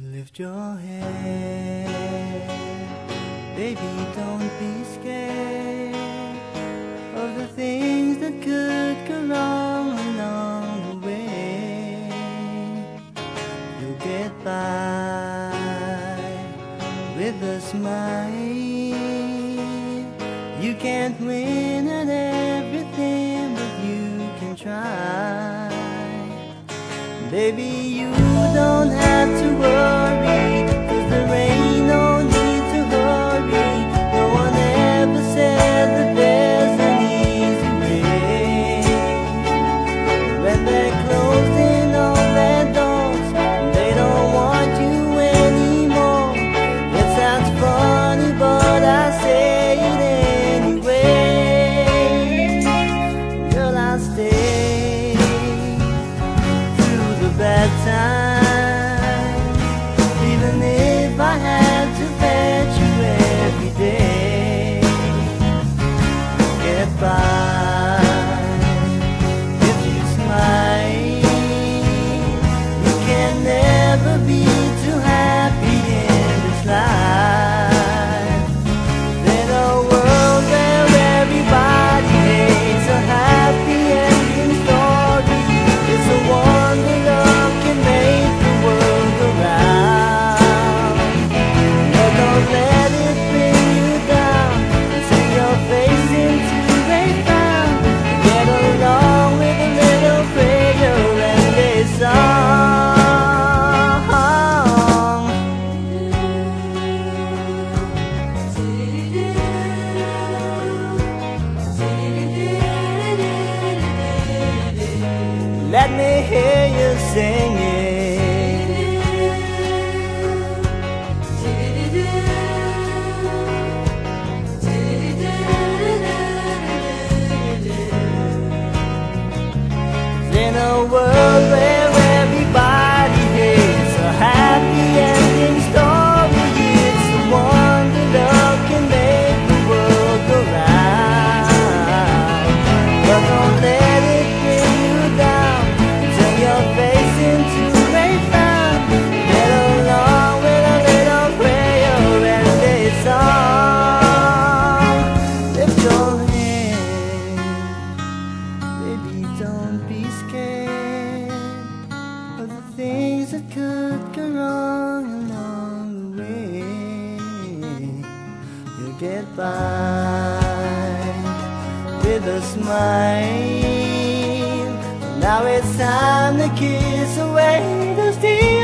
Lift your head, baby, don't be scared of the things that could go wrong along the way. You'll get by with a smile. You can't win at everything, but you can try. Baby, you don't have to. hear you singing. In a world. wrong along the way. You'll get by with a smile. Now it's time to kiss away those tears.